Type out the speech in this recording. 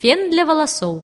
фен для волосов.